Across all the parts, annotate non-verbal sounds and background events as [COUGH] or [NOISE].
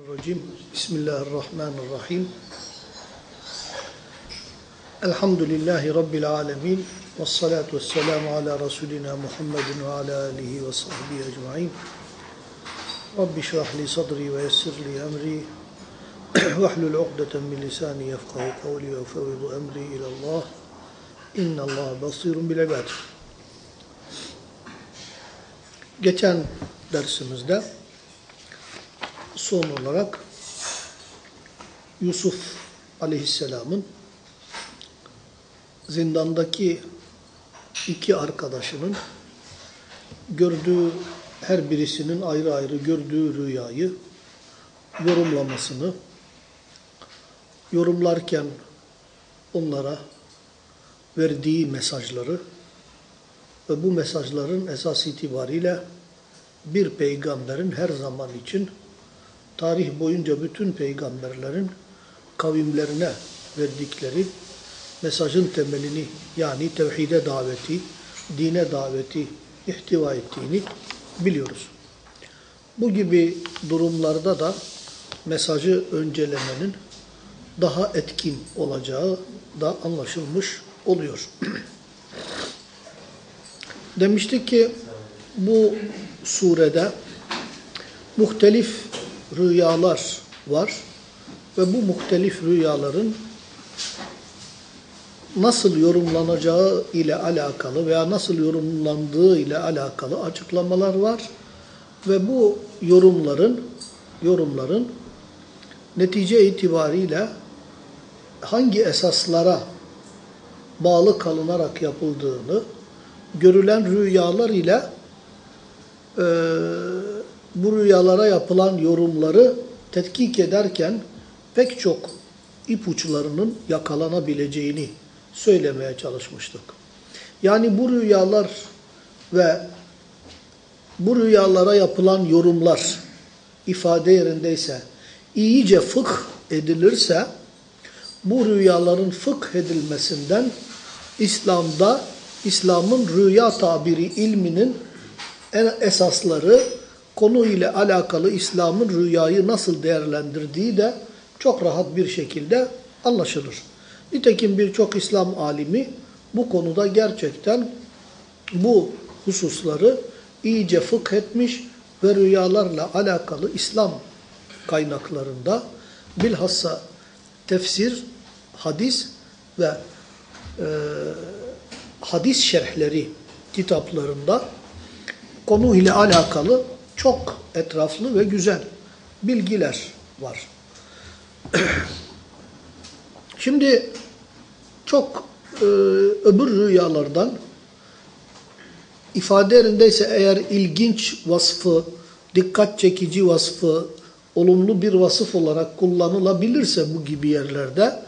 الرجيم بسم الله الرحمن الرحيم الحمد لله رب العالمين والصلاة والسلام على رسولنا محمد وعلى آله وصحبه أجمعين رب اشرح لي صدري ويسر لي أمري واحلل عقدة من لساني يفقه قولي وأفوض أمري إلى الله إن الله بصير بالعباد Geçen dersimizde son olarak Yusuf aleyhisselamın zindandaki iki arkadaşının gördüğü her birisinin ayrı ayrı gördüğü rüyayı yorumlamasını yorumlarken onlara verdiği mesajları ve bu mesajların esas itibariyle bir peygamberin her zaman için tarih boyunca bütün peygamberlerin kavimlerine verdikleri mesajın temelini yani tevhide daveti, dine daveti ihtiva ettiğini biliyoruz. Bu gibi durumlarda da mesajı öncelemenin daha etkin olacağı da anlaşılmış oluyor. Demiştik ki bu surede muhtelif rüyalar var ve bu muhtelif rüyaların nasıl yorumlanacağı ile alakalı veya nasıl yorumlandığı ile alakalı açıklamalar var ve bu yorumların yorumların netice itibariyle hangi esaslara bağlı kalınarak yapıldığını görülen rüyalar ile e, bu rüyalara yapılan yorumları tetkik ederken pek çok ipuçlarının yakalanabileceğini söylemeye çalışmıştık. Yani bu rüyalar ve bu rüyalara yapılan yorumlar ifade yerindeyse iyice fıkh edilirse bu rüyaların fıkh edilmesinden İslam'da İslam'ın rüya tabiri ilminin en esasları konu ile alakalı İslam'ın rüyayı nasıl değerlendirdiği de çok rahat bir şekilde anlaşılır. Nitekim birçok İslam alimi bu konuda gerçekten bu hususları iyice fıkh etmiş ve rüyalarla alakalı İslam kaynaklarında bilhassa tefsir, hadis ve e, hadis şerhleri kitaplarında konu ile alakalı çok etraflı ve güzel bilgiler var. [CLEARS THROAT] Şimdi çok e, öbür rüyalardan ifade yerindeyse eğer ilginç vasfı, dikkat çekici vasfı, olumlu bir vasıf olarak kullanılabilirse bu gibi yerlerde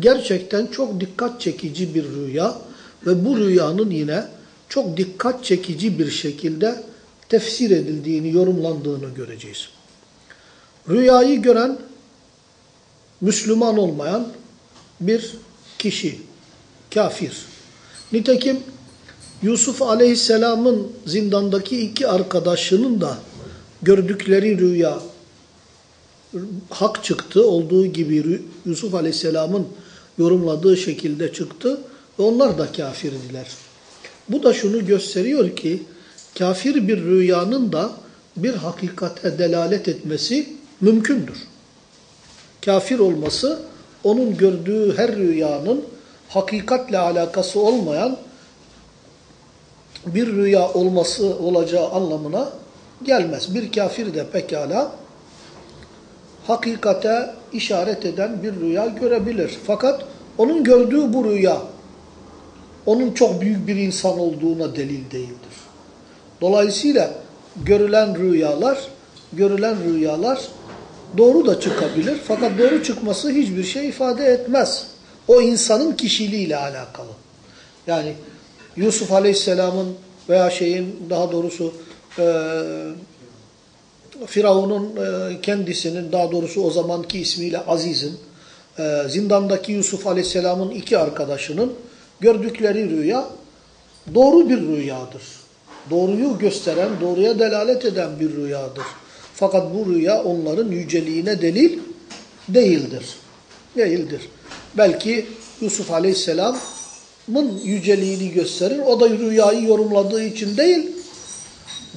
gerçekten çok dikkat çekici bir rüya ve bu rüyanın yine çok dikkat çekici bir şekilde tefsir edildiğini, yorumlandığını göreceğiz. Rüyayı gören Müslüman olmayan bir kişi, kafir. Nitekim Yusuf Aleyhisselam'ın zindandaki iki arkadaşının da gördükleri rüya hak çıktı. Olduğu gibi Yusuf Aleyhisselam'ın yorumladığı şekilde çıktı ve onlar da kafirdiler. Bu da şunu gösteriyor ki kafir bir rüyanın da bir hakikate delalet etmesi mümkündür. Kafir olması onun gördüğü her rüyanın hakikatle alakası olmayan bir rüya olması olacağı anlamına gelmez. Bir kafir de pekala hakikate işaret eden bir rüya görebilir. Fakat onun gördüğü bu rüya onun çok büyük bir insan olduğuna delil değildir. Dolayısıyla görülen rüyalar, görülen rüyalar doğru da çıkabilir. Fakat doğru çıkması hiçbir şey ifade etmez. O insanın kişiliğiyle alakalı. Yani Yusuf Aleyhisselam'ın veya şeyin daha doğrusu e, Firavun'un e, kendisinin daha doğrusu o zamanki ismiyle Aziz'in e, zindandaki Yusuf Aleyhisselam'ın iki arkadaşının gördükleri rüya doğru bir rüyadır. Doğruyu gösteren, doğruya delalet eden bir rüyadır. Fakat bu rüya onların yüceliğine delil değildir. Değildir. Belki Yusuf Aleyhisselam'ın yüceliğini gösterir. O da rüyayı yorumladığı için değil,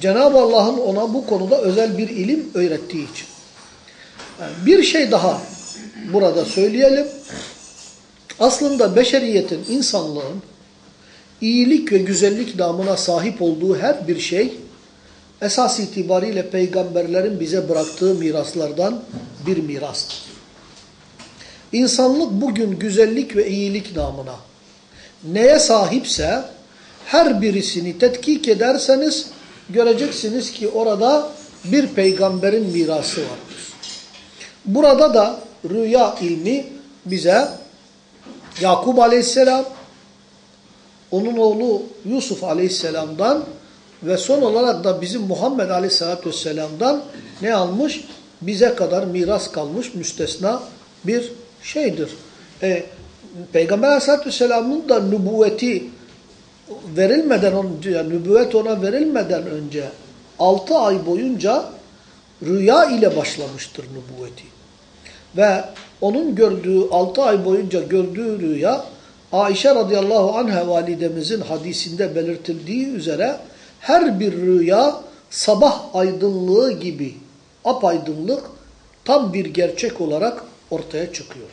Cenab-ı Allah'ın ona bu konuda özel bir ilim öğrettiği için. Bir şey daha burada söyleyelim. Aslında beşeriyetin, insanlığın iyilik ve güzellik namına sahip olduğu her bir şey esas itibariyle peygamberlerin bize bıraktığı miraslardan bir mirastır. İnsanlık bugün güzellik ve iyilik namına neye sahipse her birisini tetkik ederseniz göreceksiniz ki orada bir peygamberin mirası vardır. Burada da rüya ilmi bize Yakup aleyhisselam, onun oğlu Yusuf aleyhisselamdan ve son olarak da bizim Muhammed aleyhisselatü vesselam'dan ne almış? Bize kadar miras kalmış müstesna bir şeydir. E, Peygamber aleyhisselatü vesselamın da nübüvveti verilmeden önce, yani nübüvvet ona verilmeden önce 6 ay boyunca rüya ile başlamıştır nübüvveti. Ve onun gördüğü 6 ay boyunca gördüğü rüya Ayşe radıyallahu anha validemizin hadisinde belirtildiği üzere her bir rüya sabah aydınlığı gibi apaydınlık tam bir gerçek olarak ortaya çıkıyordu.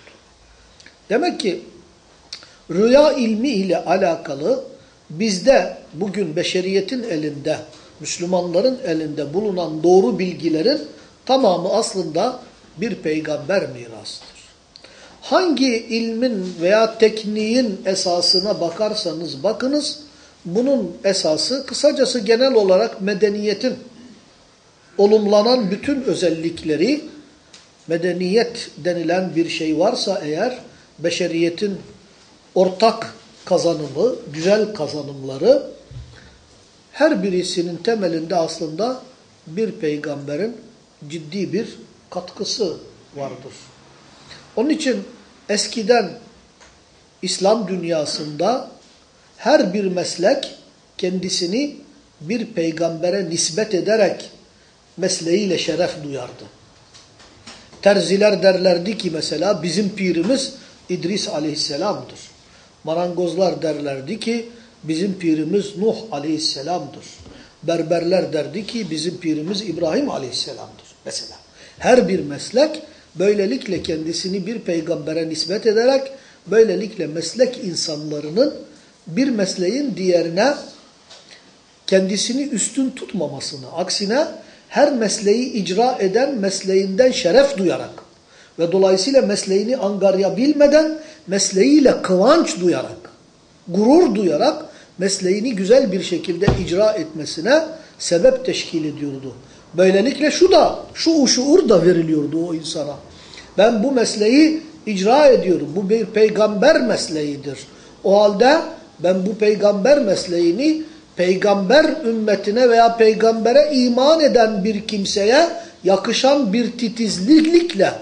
Demek ki rüya ilmi ile alakalı bizde bugün beşeriyetin elinde, Müslümanların elinde bulunan doğru bilgilerin tamamı aslında bir peygamber mirasıdır. Hangi ilmin veya tekniğin esasına bakarsanız bakınız, bunun esası kısacası genel olarak medeniyetin olumlanan bütün özellikleri, medeniyet denilen bir şey varsa eğer, beşeriyetin ortak kazanımı, güzel kazanımları, her birisinin temelinde aslında bir peygamberin ciddi bir katkısı vardır. Onun için eskiden İslam dünyasında her bir meslek kendisini bir peygambere nispet ederek mesleğiyle şeref duyardı. Terziler derlerdi ki mesela bizim pirimiz İdris aleyhisselamdır. Marangozlar derlerdi ki bizim pirimiz Nuh aleyhisselamdır. Berberler derdi ki bizim pirimiz İbrahim aleyhisselamdır mesela. Her bir meslek böylelikle kendisini bir peygambere nispet ederek böylelikle meslek insanlarının bir mesleğin diğerine kendisini üstün tutmamasını, aksine her mesleği icra eden mesleğinden şeref duyarak ve dolayısıyla mesleğini angarya bilmeden mesleğiyle kıvanç duyarak, gurur duyarak mesleğini güzel bir şekilde icra etmesine sebep teşkil ediyordu. Böylelikle şu da, şu şuur da veriliyordu o insana. Ben bu mesleği icra ediyorum. Bu bir peygamber mesleğidir. O halde ben bu peygamber mesleğini peygamber ümmetine veya peygambere iman eden bir kimseye yakışan bir titizlikle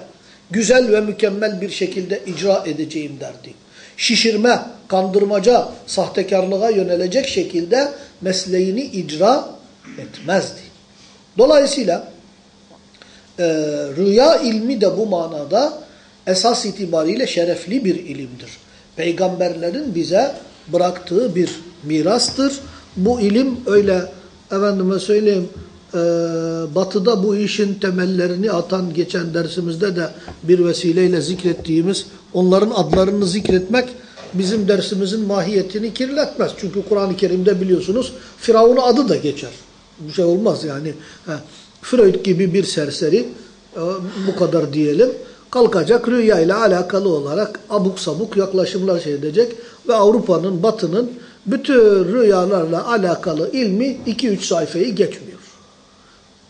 güzel ve mükemmel bir şekilde icra edeceğim derdi. Şişirme, kandırmaca, sahtekarlığa yönelecek şekilde mesleğini icra etmezdi. Dolayısıyla e, rüya ilmi de bu manada esas itibariyle şerefli bir ilimdir. Peygamberlerin bize bıraktığı bir mirastır. Bu ilim öyle efendime söyleyeyim e, batıda bu işin temellerini atan geçen dersimizde de bir vesileyle zikrettiğimiz onların adlarını zikretmek bizim dersimizin mahiyetini kirletmez. Çünkü Kur'an-ı Kerim'de biliyorsunuz Firavun adı da geçer. Bir şey olmaz yani. Ha, Freud gibi bir serseri e, bu kadar diyelim kalkacak rüya ile alakalı olarak abuk sabuk yaklaşımlar şey edecek ve Avrupa'nın, Batı'nın bütün rüyalarla alakalı ilmi 2-3 sayfayı geçmiyor.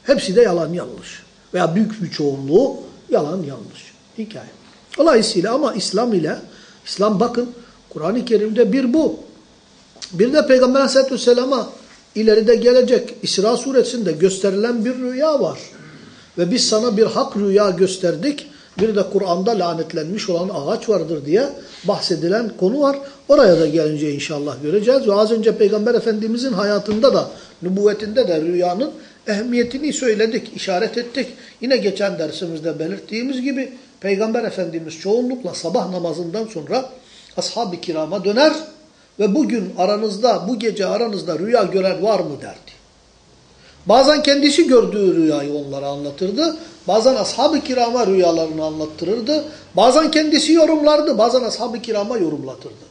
Hepsi de yalan yanlış. Veya büyük bir çoğunluğu yalan yanlış. Hikaye. Dolayısıyla ama İslam ile, İslam bakın Kur'an-ı Kerim'de bir bu. Bir de Peygamber Aleyhisselatü Vesselam'a ileride gelecek İsra suresinde gösterilen bir rüya var. Ve biz sana bir hak rüya gösterdik. Bir de Kur'an'da lanetlenmiş olan ağaç vardır diye bahsedilen konu var. Oraya da gelince inşallah göreceğiz. Ve az önce Peygamber Efendimizin hayatında da, nübüvvetinde de rüyanın ehemmiyetini söyledik, işaret ettik. Yine geçen dersimizde belirttiğimiz gibi Peygamber Efendimiz çoğunlukla sabah namazından sonra ashab-ı kirama döner ve bugün aranızda, bu gece aranızda rüya gören var mı derdi. Bazen kendisi gördüğü rüyayı onlara anlatırdı. Bazen ashab-ı kirama rüyalarını anlattırırdı. Bazen kendisi yorumlardı. Bazen ashab-ı kirama yorumlatırdı.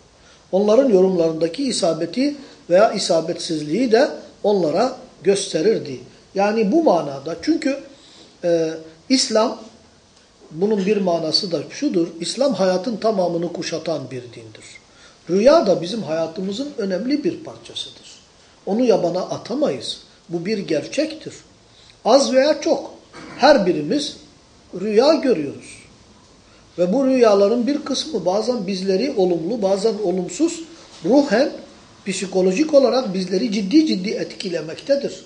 Onların yorumlarındaki isabeti veya isabetsizliği de onlara gösterirdi. Yani bu manada çünkü e, İslam bunun bir manası da şudur. İslam hayatın tamamını kuşatan bir dindir. Rüya da bizim hayatımızın önemli bir parçasıdır. Onu yabana atamayız. Bu bir gerçektir. Az veya çok her birimiz rüya görüyoruz. Ve bu rüyaların bir kısmı bazen bizleri olumlu bazen olumsuz ruhen psikolojik olarak bizleri ciddi ciddi etkilemektedir.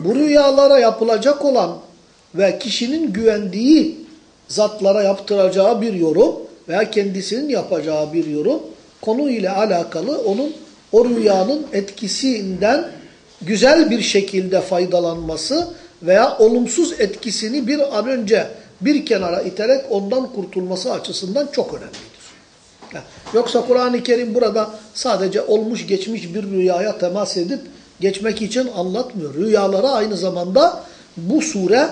Bu rüyalara yapılacak olan ve kişinin güvendiği zatlara yaptıracağı bir yorum veya kendisinin yapacağı bir yorum konu ile alakalı onun o rüyanın etkisinden güzel bir şekilde faydalanması veya olumsuz etkisini bir an önce bir kenara iterek ondan kurtulması açısından çok önemlidir. Yoksa Kur'an-ı Kerim burada sadece olmuş geçmiş bir rüyaya temas edip geçmek için anlatmıyor. Rüyalara aynı zamanda bu sure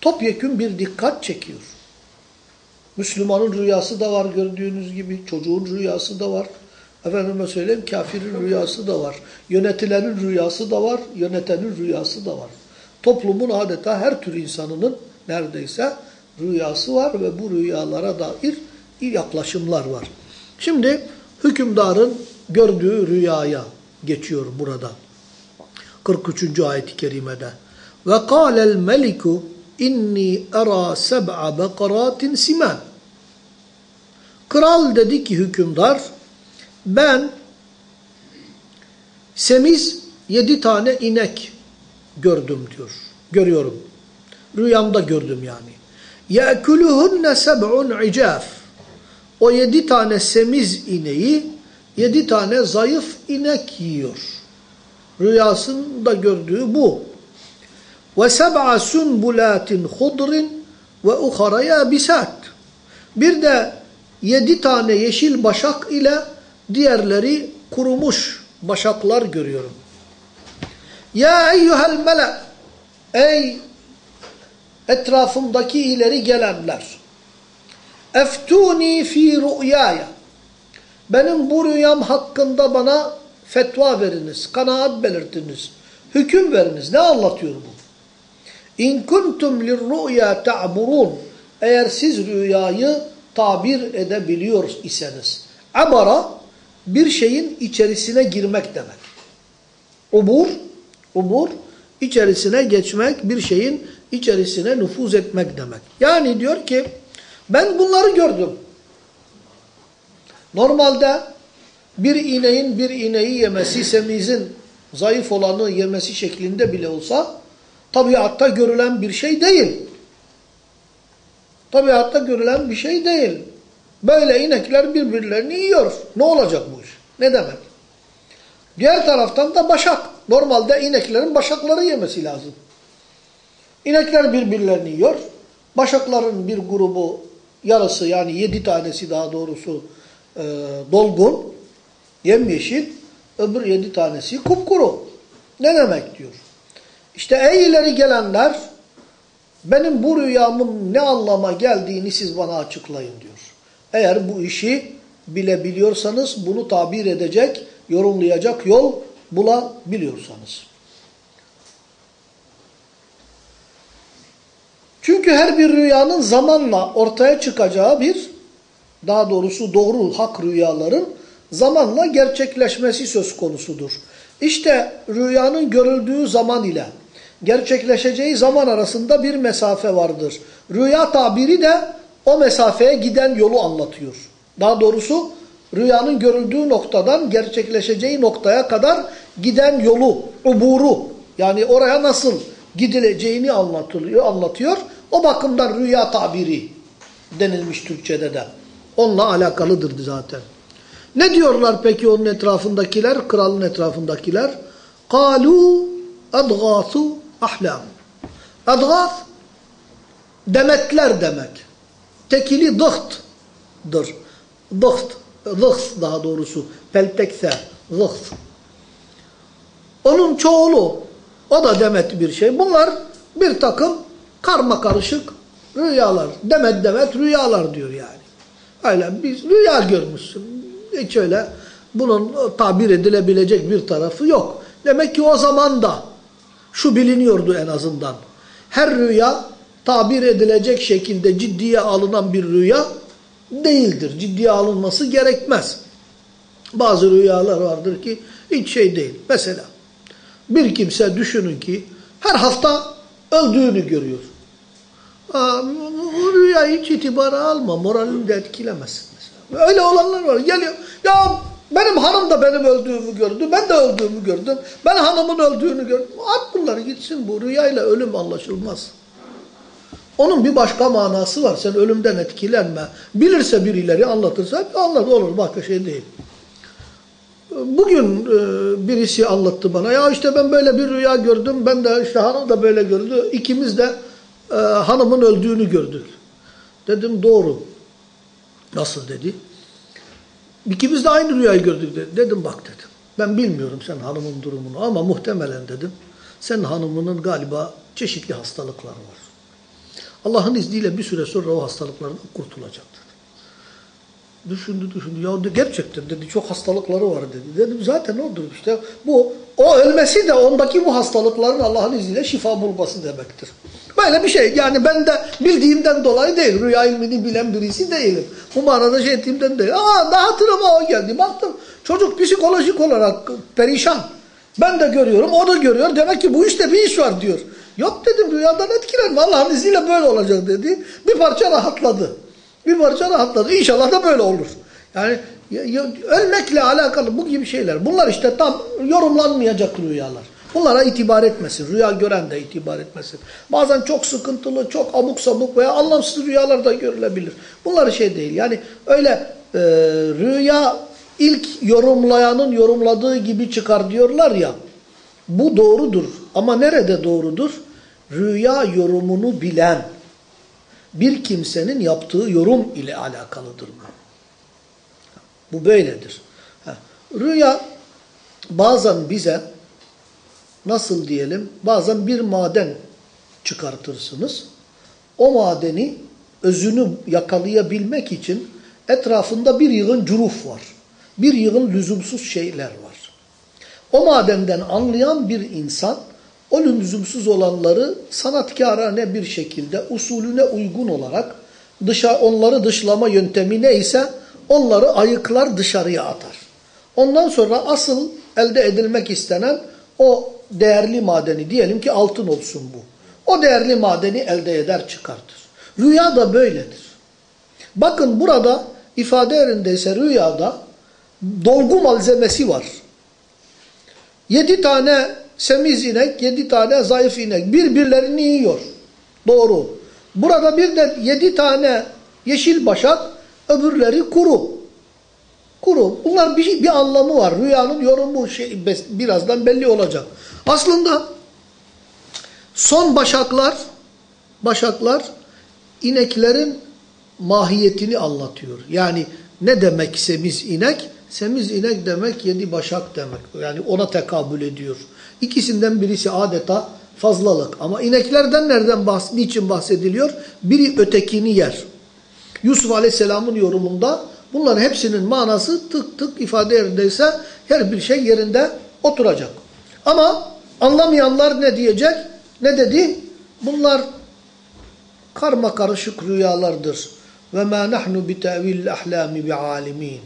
topyekün bir dikkat çekiyor. Müslümanın rüyası da var gördüğünüz gibi, çocuğun rüyası da var. Efendime söyleyeyim kafirin rüyası da var. Yönetilenin rüyası da var, yönetenin rüyası da var. Toplumun adeta her tür insanının neredeyse rüyası var ve bu rüyalara dair yaklaşımlar var. Şimdi hükümdarın gördüğü rüyaya geçiyor burada. 43. ayet-i kerimede. Ve kâlel meliku inni ara seb'a bekaratin simen. Kral dedi ki hükümdar ben semiz yedi tane inek gördüm diyor. Görüyorum. Rüyamda gördüm yani. Ye'kuluhunne seb'un icaf. O yedi tane semiz ineği yedi tane zayıf inek yiyor. Rüyasında gördüğü bu ve seb'a sümbulatin hudrin ve uhara yabisat. Bir de yedi tane yeşil başak ile diğerleri kurumuş başaklar görüyorum. Ya eyyuhel mele ey etrafımdaki ileri gelenler eftuni fi rüyaya benim bu rüyam hakkında bana fetva veriniz, kanaat belirtiniz, hüküm veriniz. Ne anlatıyor bu? İn kuntum lirruya ta'burun. Eğer siz rüyayı tabir edebiliyor iseniz. Abara bir şeyin içerisine girmek demek. Ubur, ubur içerisine geçmek, bir şeyin içerisine nüfuz etmek demek. Yani diyor ki ben bunları gördüm. Normalde bir ineğin bir ineği yemesi, semizin zayıf olanı yemesi şeklinde bile olsa tabiatta görülen bir şey değil. Tabiatta görülen bir şey değil. Böyle inekler birbirlerini yiyor. Ne olacak bu iş? Ne demek? Diğer taraftan da başak. Normalde ineklerin başakları yemesi lazım. İnekler birbirlerini yiyor. Başakların bir grubu yarısı yani yedi tanesi daha doğrusu e, dolgun, yemyeşil. Öbür yedi tanesi kupkuru. Ne demek diyor. İşte ey ileri gelenler benim bu rüyamın ne anlama geldiğini siz bana açıklayın diyor. Eğer bu işi bilebiliyorsanız bunu tabir edecek, yorumlayacak yol bulabiliyorsanız. Çünkü her bir rüyanın zamanla ortaya çıkacağı bir, daha doğrusu doğru hak rüyaların zamanla gerçekleşmesi söz konusudur. İşte rüyanın görüldüğü zaman ile gerçekleşeceği zaman arasında bir mesafe vardır. Rüya tabiri de o mesafeye giden yolu anlatıyor. Daha doğrusu rüyanın görüldüğü noktadan gerçekleşeceği noktaya kadar giden yolu, uburu yani oraya nasıl gidileceğini anlatılıyor, anlatıyor. O bakımdan rüya tabiri denilmiş Türkçe'de de. Onunla alakalıdır zaten. Ne diyorlar peki onun etrafındakiler, kralın etrafındakiler? Kalu adgâsu ahlam. Adgâf, demetler demek. Tekili dıht'dır. Dıht, dıht daha doğrusu. Peltekse, dıht. Onun çoğulu, o da demet bir şey. Bunlar bir takım karma karışık rüyalar. Demet demet rüyalar diyor yani. Öyle bir rüya görmüşsün. Hiç öyle bunun tabir edilebilecek bir tarafı yok. Demek ki o zaman da şu biliniyordu en azından. Her rüya tabir edilecek şekilde ciddiye alınan bir rüya değildir. Ciddiye alınması gerekmez. Bazı rüyalar vardır ki hiç şey değil. Mesela bir kimse düşünün ki her hafta öldüğünü görüyor. O rüya hiç itibara alma, moralini de etkilemesin mesela. Öyle olanlar var. Geliyor, ya benim hanım da benim öldüğümü gördü, ben de öldüğümü gördüm. Ben hanımın öldüğünü gördüm. At bunları gitsin, bu rüyayla ölüm anlaşılmaz. Onun bir başka manası var. Sen ölümden etkilenme. Bilirse birileri anlatırsa anlat olur. Başka şey değil. Bugün e, birisi anlattı bana. Ya işte ben böyle bir rüya gördüm. Ben de işte hanım da böyle gördü. İkimiz de e, hanımın öldüğünü gördük. Dedim doğru. Nasıl dedi. İkimiz de aynı rüyayı gördük dedi. Dedim bak dedim. Ben bilmiyorum sen hanımın durumunu ama muhtemelen dedim. Sen hanımının galiba çeşitli hastalıkları var. Allah'ın izniyle bir süre sonra o hastalıklardan kurtulacaktır. Düşündü düşündü. Ya gerçekten dedi çok hastalıkları var dedi. Dedim zaten odur işte. Bu o ölmesi de ondaki bu hastalıkların Allah'ın izniyle şifa bulması demektir. Böyle bir şey. Yani ben de bildiğimden dolayı değil. Rüya ilmini bilen birisi değilim. Bu manada şey ettiğimden değil. Aa daha hatırıma o geldi. Baktım çocuk psikolojik olarak perişan. Ben de görüyorum, o da görüyor. Demek ki bu işte bir iş var diyor. Yok dedim rüyadan etkilenme. Allah'ın izniyle böyle olacak dedi. Bir parça rahatladı. Bir parça rahatladı. İnşallah da böyle olur. Yani ölmekle alakalı bu gibi şeyler. Bunlar işte tam yorumlanmayacak rüyalar. Bunlara itibar etmesin. Rüya gören de itibar etmesin. Bazen çok sıkıntılı, çok abuk sabuk veya anlamsız rüyalar da görülebilir. Bunlar şey değil. Yani öyle e, rüya ilk yorumlayanın yorumladığı gibi çıkar diyorlar ya. Bu doğrudur. Ama nerede doğrudur? Rüya yorumunu bilen bir kimsenin yaptığı yorum ile alakalıdır bu. Bu böyledir. Rüya bazen bize nasıl diyelim bazen bir maden çıkartırsınız. O madeni özünü yakalayabilmek için etrafında bir yığın curuf var. Bir yığın lüzumsuz şeyler var. O madenden anlayan bir insan o lüzumsuz olanları sanatkarane bir şekilde usulüne uygun olarak dışa, onları dışlama yöntemi neyse onları ayıklar dışarıya atar. Ondan sonra asıl elde edilmek istenen o değerli madeni diyelim ki altın olsun bu. O değerli madeni elde eder çıkartır. Rüya da böyledir. Bakın burada ifade yerindeyse rüyada dolgu malzemesi var. Yedi tane semiz inek, yedi tane zayıf inek birbirlerini yiyor. Doğru. Burada bir de yedi tane yeşil başak, öbürleri kuru. Kuru. Bunlar bir, bir anlamı var. Rüyanın yorumu şey, birazdan belli olacak. Aslında son başaklar, başaklar ineklerin mahiyetini anlatıyor. Yani ne demek semiz inek? Semiz inek demek yedi başak demek. Yani ona tekabül ediyor. İkisinden birisi adeta fazlalık. Ama ineklerden nereden bahs niçin bahsediliyor? Biri ötekini yer. Yusuf Aleyhisselam'ın yorumunda bunların hepsinin manası tık tık ifade yerindeyse her bir şey yerinde oturacak. Ama anlamayanlar ne diyecek? Ne dedi? Bunlar karma karışık rüyalardır. Ve ma nahnu bi ta'vil ahlami bi alimin.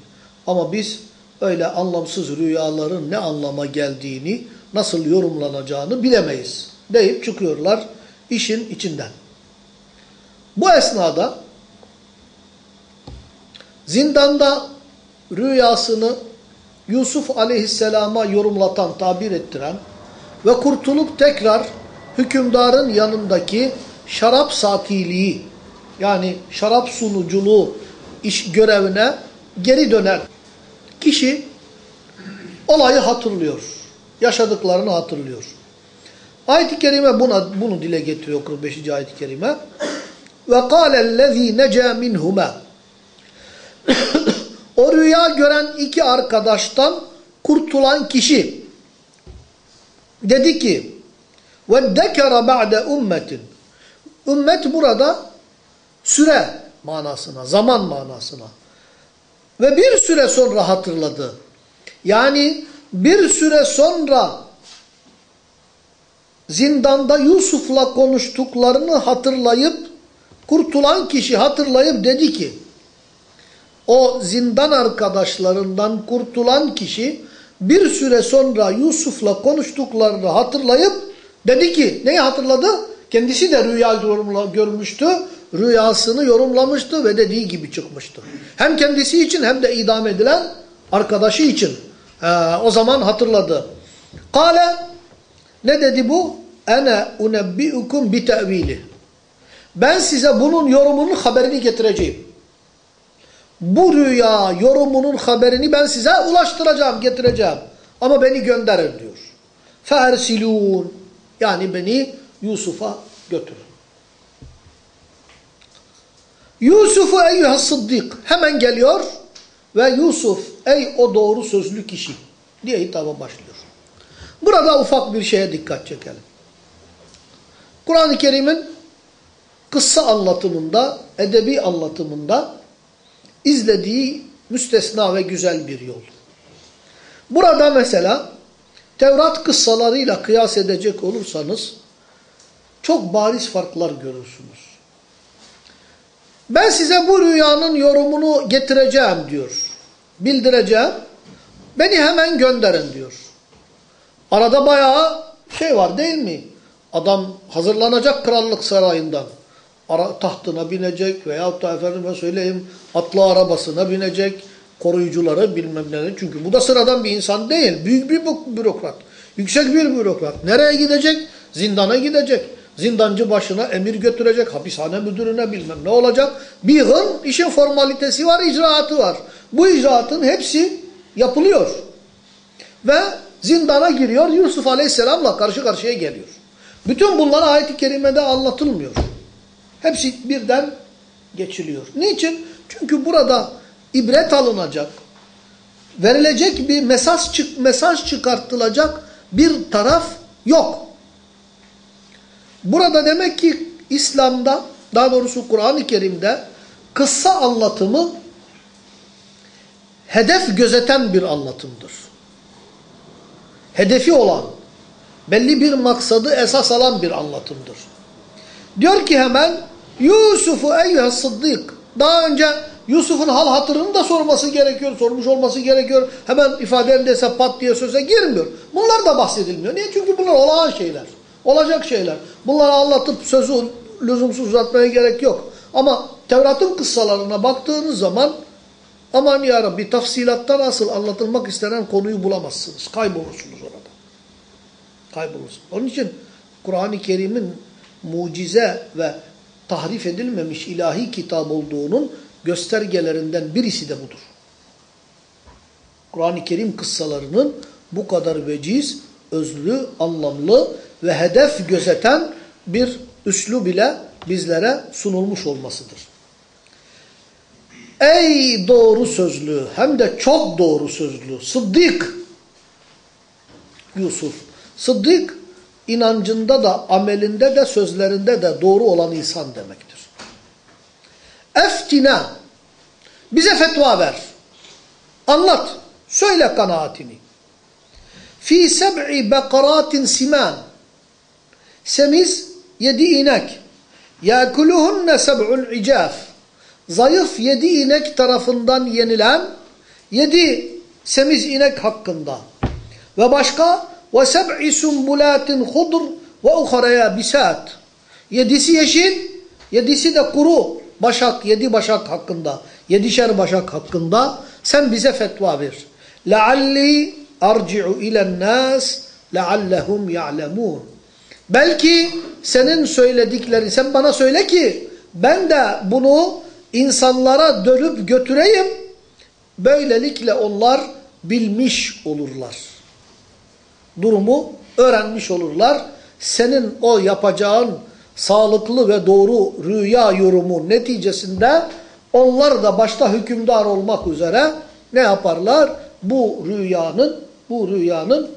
Ama biz öyle anlamsız rüyaların ne anlama geldiğini, nasıl yorumlanacağını bilemeyiz deyip çıkıyorlar işin içinden. Bu esnada zindanda rüyasını Yusuf aleyhisselama yorumlatan, tabir ettiren ve kurtulup tekrar hükümdarın yanındaki şarap sakiliği yani şarap sunuculuğu iş görevine geri döner kişi olayı hatırlıyor Yaşadıklarını hatırlıyor. Ayet-i Kerime buna, bunu dile getiriyor 45. ayet-i Kerime. Ve kâlellezî necâ minhumâ O rüya gören iki arkadaştan kurtulan kişi dedi ki وَدَّكَرَ بَعْدَ ummetin Ümmet burada süre manasına, zaman manasına. Ve bir süre sonra hatırladı. Yani bir süre sonra zindanda Yusuf'la konuştuklarını hatırlayıp kurtulan kişi hatırlayıp dedi ki o zindan arkadaşlarından kurtulan kişi bir süre sonra Yusuf'la konuştuklarını hatırlayıp dedi ki neyi hatırladı? Kendisi de rüya görmüştü. Rüyasını yorumlamıştı ve dediği gibi çıkmıştı. Hem kendisi için hem de idam edilen arkadaşı için. Ee, o zaman hatırladı. Kale ne dedi bu? Ene unebbiukum bi te'vili. Ben size bunun yorumunun haberini getireceğim. Bu rüya yorumunun haberini ben size ulaştıracağım, getireceğim. Ama beni gönderin diyor. Fersilun. Yani beni Yusuf'a götürün. Yusuf'u eyyühe sıddık. Hemen geliyor ve Yusuf ey o doğru sözlü kişi diye hitaba başlıyor. Burada ufak bir şeye dikkat çekelim. Kur'an-ı Kerim'in kıssa anlatımında, edebi anlatımında izlediği müstesna ve güzel bir yol. Burada mesela Tevrat kıssalarıyla kıyas edecek olursanız çok bariz farklar görürsünüz. Ben size bu rüyanın yorumunu getireceğim diyor. Bildireceğim. Beni hemen gönderin diyor. Arada bayağı şey var değil mi? Adam hazırlanacak krallık sarayından. Ara, tahtına binecek veyahut da efendime söyleyeyim atlı arabasına binecek. Koruyucuları bilmem ne. Çünkü bu da sıradan bir insan değil. Büyük bir bürokrat. Yüksek bir bürokrat. Nereye gidecek? Zindana gidecek. Zindancı başına emir götürecek. Hapishane müdürüne bilmem ne olacak. Bir hın işin formalitesi var, icraatı var. Bu icraatın hepsi yapılıyor. Ve zindana giriyor. Yusuf Aleyhisselam'la karşı karşıya geliyor. Bütün bunlar ayet-i kerimede anlatılmıyor. Hepsi birden geçiliyor. Niçin? Çünkü burada ibret alınacak, verilecek bir mesaj, çık mesaj çıkartılacak bir taraf yok. Burada demek ki İslam'da, daha doğrusu Kur'an-ı Kerim'de kıssa anlatımı hedef gözeten bir anlatımdır. Hedefi olan, belli bir maksadı esas alan bir anlatımdır. Diyor ki hemen Yusuf'u eyyühe sıddık. Daha önce Yusuf'un hal hatırını da sorması gerekiyor, sormuş olması gerekiyor. Hemen ifade elde pat diye söze girmiyor. Bunlar da bahsedilmiyor. Niye? Çünkü bunlar olağan şeyler. Olacak şeyler. Bunları anlatıp sözü lüzumsuz uzatmaya gerek yok. Ama Tevrat'ın kıssalarına baktığınız zaman aman ya Rabbi tafsilatta nasıl anlatılmak istenen konuyu bulamazsınız. Kaybolursunuz orada. Kaybolursunuz. Onun için Kur'an-ı Kerim'in mucize ve tahrif edilmemiş ilahi kitap olduğunun göstergelerinden birisi de budur. Kur'an-ı Kerim kıssalarının bu kadar veciz, özlü, anlamlı ve hedef gözeten bir üslub ile bizlere sunulmuş olmasıdır. Ey doğru sözlü hem de çok doğru sözlü Sıddık Yusuf. Sıddık inancında da amelinde de sözlerinde de doğru olan insan demektir. Eftina bize fetva ver. Anlat. Söyle kanaatini. Fi seb'i bekaratin siman Semiz yedi inek. Yakuluhunne seb'ul icaf. Zayıf yedi inek tarafından yenilen yedi semiz inek hakkında. Ve başka ve seb'i sumbulatin hudur ve uharaya bisat. Yedisi yeşil, yedisi de kuru başak, yedi başak hakkında. Yedişer başak hakkında sen bize fetva ver. لَعَلِّي أَرْجِعُ إِلَى النَّاسِ لَعَلَّهُمْ يَعْلَمُونَ Belki senin söylediklerin, sen bana söyle ki Ben de bunu insanlara dönüp götüreyim. Böylelikle onlar bilmiş olurlar. Durumu öğrenmiş olurlar. Senin o yapacağın sağlıklı ve doğru rüya yorumu neticesinde onlar da başta hükümdar olmak üzere ne yaparlar? Bu rüyanın bu rüyanın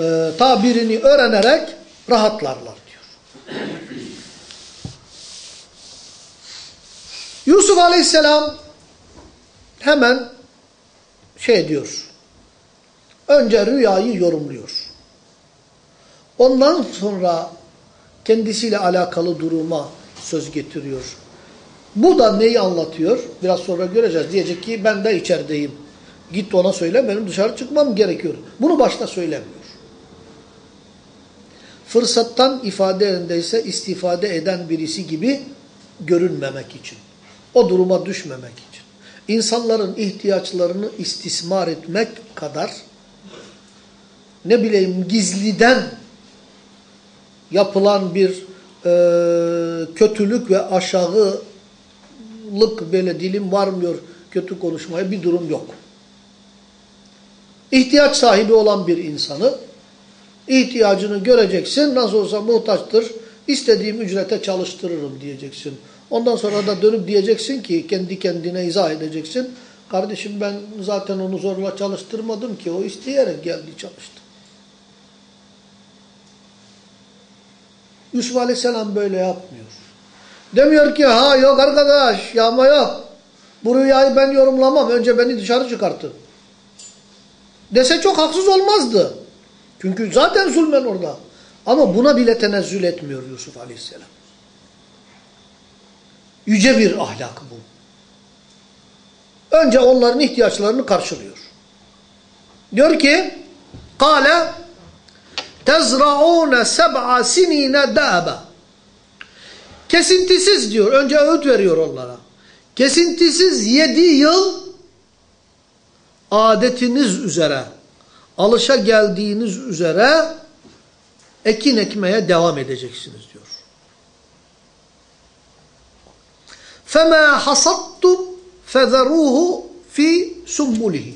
e, tabirini öğrenerek rahatlarlar diyor. Yusuf Aleyhisselam hemen şey diyor. Önce rüyayı yorumluyor. Ondan sonra kendisiyle alakalı duruma söz getiriyor. Bu da neyi anlatıyor? Biraz sonra göreceğiz. Diyecek ki ben de içerideyim. Git ona söyle benim dışarı çıkmam gerekiyor. Bunu başta söylemiyor. Fırsattan ifade yerindeyse istifade eden birisi gibi görünmemek için. O duruma düşmemek için. İnsanların ihtiyaçlarını istismar etmek kadar ne bileyim gizliden yapılan bir e, kötülük ve aşağılık böyle dilim varmıyor kötü konuşmaya bir durum yok. İhtiyaç sahibi olan bir insanı ihtiyacını göreceksin. Nasıl olsa muhtaçtır. İstediğim ücrete çalıştırırım diyeceksin. Ondan sonra da dönüp diyeceksin ki kendi kendine izah edeceksin. Kardeşim ben zaten onu zorla çalıştırmadım ki. O isteyerek geldi çalıştı. Yusuf Aleyhisselam böyle yapmıyor. Demiyor ki ha yok arkadaş yağma yok. Bu rüyayı ben yorumlamam. Önce beni dışarı çıkartın. Dese çok haksız olmazdı. Çünkü zaten zulmen orada. Ama buna bile tenezzül etmiyor Yusuf Aleyhisselam. Yüce bir ahlak bu. Önce onların ihtiyaçlarını karşılıyor. Diyor ki, Kale tezra'ûne seb'a sinîne dâbe. Kesintisiz diyor. Önce öğüt veriyor onlara. Kesintisiz yedi yıl adetiniz üzere alışa geldiğiniz üzere ekin ekmeye devam edeceksiniz diyor. فَمَا حَصَدْتُمْ فَذَرُوهُ fi sumbulihi.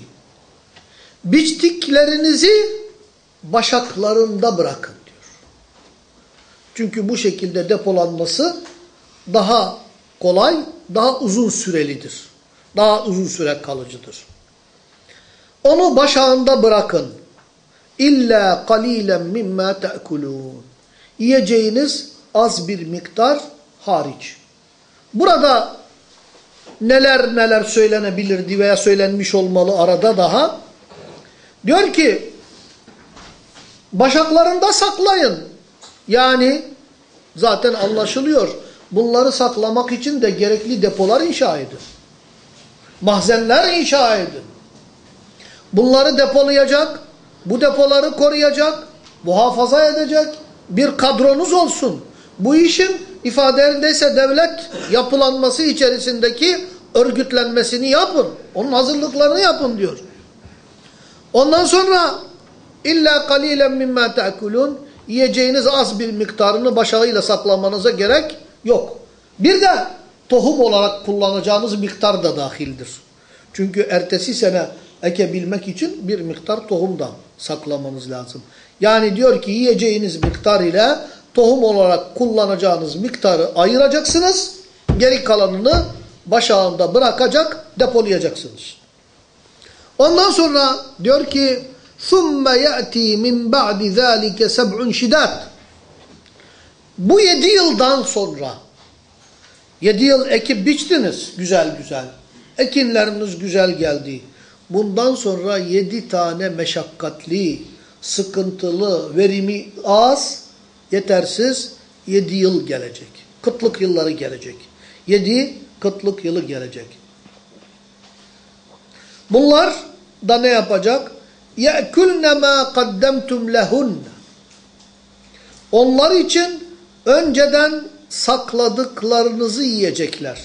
Biçtiklerinizi başaklarında bırakın diyor. Çünkü bu şekilde depolanması daha kolay, daha uzun sürelidir. Daha uzun süre kalıcıdır. Onu başağında bırakın. İlla kalilen mimma ta'kulun. Yiyeceğiniz az bir miktar hariç. Burada neler neler söylenebilirdi veya söylenmiş olmalı arada daha. Diyor ki başaklarında saklayın. Yani zaten anlaşılıyor. Bunları saklamak için de gerekli depolar inşa edin. Mahzenler inşa edin. Bunları depolayacak, bu depoları koruyacak, muhafaza edecek bir kadronuz olsun. Bu işin ifadelerindeyse devlet yapılanması içerisindeki örgütlenmesini yapın. Onun hazırlıklarını yapın diyor. Ondan sonra illa kalilen mimma ta'kulun yiyeceğiniz az bir miktarını başarıyla saklamanıza gerek yok. Bir de tohum olarak kullanacağınız miktar da dahildir. Çünkü ertesi sene ekebilmek için bir miktar tohum da saklamanız lazım. Yani diyor ki yiyeceğiniz miktar ile tohum olarak kullanacağınız miktarı ayıracaksınız. Geri kalanını başağında bırakacak, depolayacaksınız. Ondan sonra diyor ki ثُمَّ يَأْتِي مِنْ بَعْدِ ذَٰلِكَ سَبْعٌ شِدَاتٍ Bu yedi yıldan sonra yedi yıl ekip biçtiniz güzel güzel. Ekinleriniz güzel geldi. Bundan sonra yedi tane meşakkatli, sıkıntılı, verimi az, yetersiz yedi yıl gelecek. Kıtlık yılları gelecek. Yedi kıtlık yılı gelecek. Bunlar da ne yapacak? يَأْكُلْنَ مَا قَدَّمْتُمْ لَهُنَّ Onlar için önceden sakladıklarınızı yiyecekler.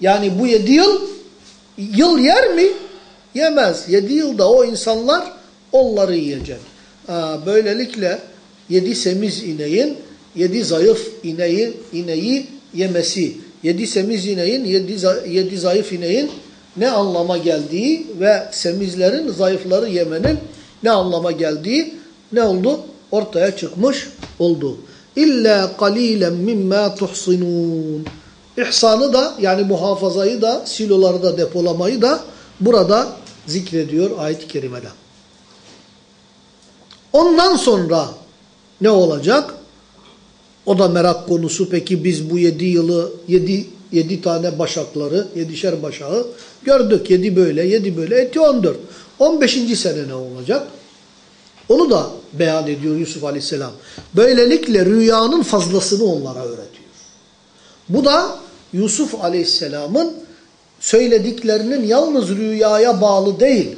Yani bu yedi yıl, yıl yer mi? Yemez. Yedi yılda o insanlar onları yiyecek. Böylelikle yedi semiz ineğin, yedi zayıf ineği, ineği yemesi, yedi semiz ineğin, yedi, yedi zayıf ineğin ne anlama geldiği ve semizlerin zayıfları yemenin ne anlama geldiği ne oldu? Ortaya çıkmış oldu. İlla qalilen mimma tuhsinun. İhsanı da yani muhafazayı da siloları da depolamayı da burada zikrediyor ayet-i kerimede. Ondan sonra ne olacak? O da merak konusu. Peki biz bu yedi yılı, yedi, yedi tane başakları, yedişer başağı gördük. Yedi böyle, yedi böyle, eti on dört. On beşinci sene ne olacak? Onu da beyan ediyor Yusuf Aleyhisselam. Böylelikle rüyanın fazlasını onlara öğretiyor. Bu da Yusuf Aleyhisselam'ın söylediklerinin yalnız rüyaya bağlı değil.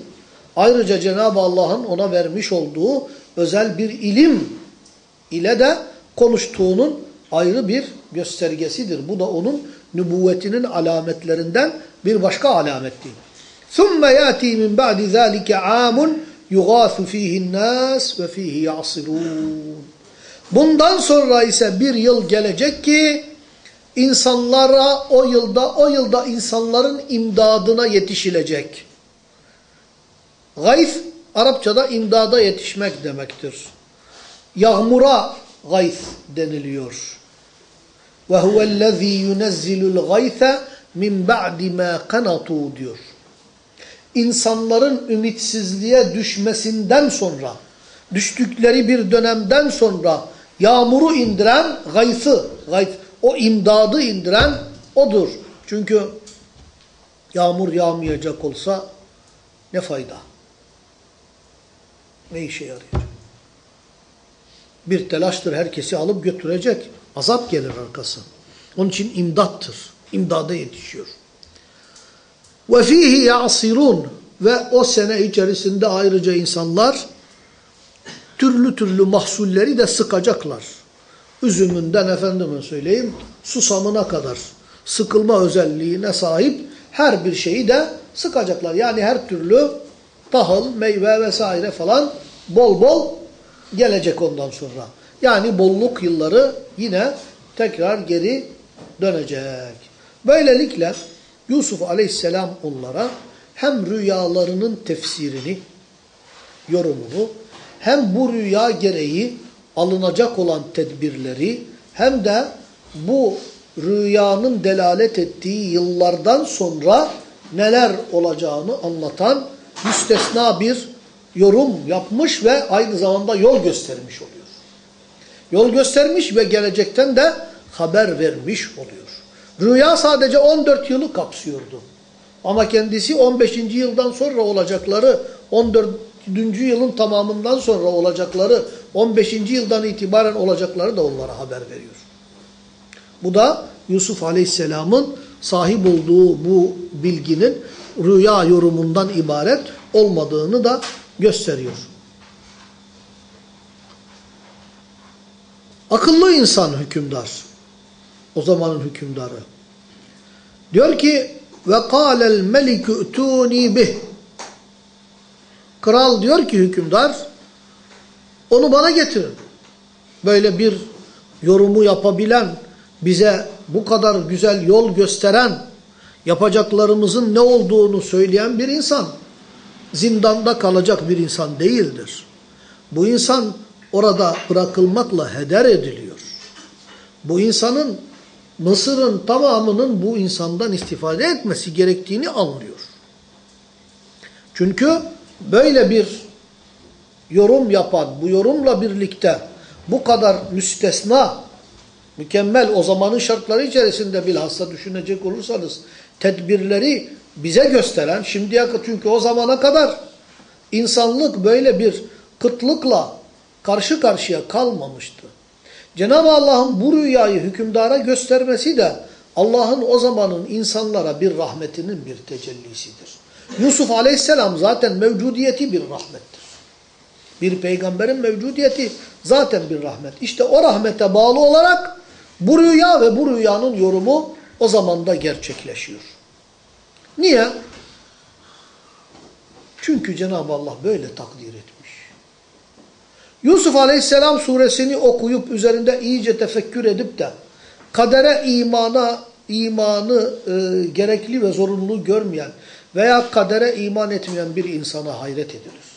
Ayrıca Cenab-ı Allah'ın ona vermiş olduğu özel bir ilim ile de konuştuğunun ayrı bir göstergesidir. Bu da onun nübüvvetinin alametlerinden bir başka alamettir. ثُمَّ يَأْتِي مِنْ بَعْدِ ذَٰلِكَ عَامٌ يُغَاثُ ف۪يهِ النَّاسِ وَف۪يهِ يَعْصِرُونَ Bundan sonra ise bir yıl gelecek ki insanlara o yılda o yılda insanların imdadına yetişilecek. Gayf Arapçada imdada yetişmek demektir. Yağmura gayf deniliyor. Ve huvellezî yunezzilul gayfe min ba'di mâ kanatû diyor. İnsanların ümitsizliğe düşmesinden sonra, düştükleri bir dönemden sonra yağmuru indiren gayfı, gayf, o imdadı indiren odur. Çünkü yağmur yağmayacak olsa ne fayda? Ne işe yarayacak? Bir telaştır herkesi alıp götürecek. Azap gelir arkası. Onun için imdattır. İmdada yetişiyor. Ve fihi ya'sirun ve o sene içerisinde ayrıca insanlar türlü türlü mahsulleri de sıkacaklar. Üzümünden efendime söyleyeyim susamına kadar sıkılma özelliğine sahip her bir şeyi de sıkacaklar. Yani her türlü tahıl, meyve vesaire falan bol bol gelecek ondan sonra. Yani bolluk yılları yine tekrar geri dönecek. Böylelikle Yusuf aleyhisselam onlara hem rüyalarının tefsirini, yorumunu, hem bu rüya gereği alınacak olan tedbirleri, hem de bu rüyanın delalet ettiği yıllardan sonra neler olacağını anlatan müstesna bir yorum yapmış ve aynı zamanda yol göstermiş oluyor. Yol göstermiş ve gelecekten de haber vermiş oluyor. Rüya sadece 14 yılı kapsıyordu. Ama kendisi 15. yıldan sonra olacakları, 14. yılın tamamından sonra olacakları, 15. yıldan itibaren olacakları da onlara haber veriyor. Bu da Yusuf Aleyhisselam'ın sahip olduğu bu bilginin rüya yorumundan ibaret olmadığını da gösteriyor. Akıllı insan hükümdar. O zamanın hükümdarı. Diyor ki ve kâlel melikü tûni bih. Kral diyor ki hükümdar onu bana getirin. Böyle bir yorumu yapabilen, bize bu kadar güzel yol gösteren, yapacaklarımızın ne olduğunu söyleyen bir insan zindanda kalacak bir insan değildir. Bu insan orada bırakılmakla heder ediliyor. Bu insanın Mısır'ın tamamının bu insandan istifade etmesi gerektiğini anlıyor. Çünkü böyle bir yorum yapan, bu yorumla birlikte bu kadar müstesna, mükemmel o zamanın şartları içerisinde bilhassa düşünecek olursanız tedbirleri bize gösteren, şimdiye çünkü o zamana kadar insanlık böyle bir kıtlıkla karşı karşıya kalmamıştı. Cenab-ı Allah'ın bu rüyayı hükümdara göstermesi de Allah'ın o zamanın insanlara bir rahmetinin bir tecellisidir. Yusuf aleyhisselam zaten mevcudiyeti bir rahmettir. Bir peygamberin mevcudiyeti zaten bir rahmet. İşte o rahmete bağlı olarak bu rüya ve bu rüyanın yorumu o zamanda gerçekleşiyor. Niye? Çünkü Cenab-ı Allah böyle takdir etmiş. Yusuf Aleyhisselam suresini okuyup üzerinde iyice tefekkür edip de kadere imana imanı e, gerekli ve zorunlu görmeyen veya kadere iman etmeyen bir insana hayret edilir.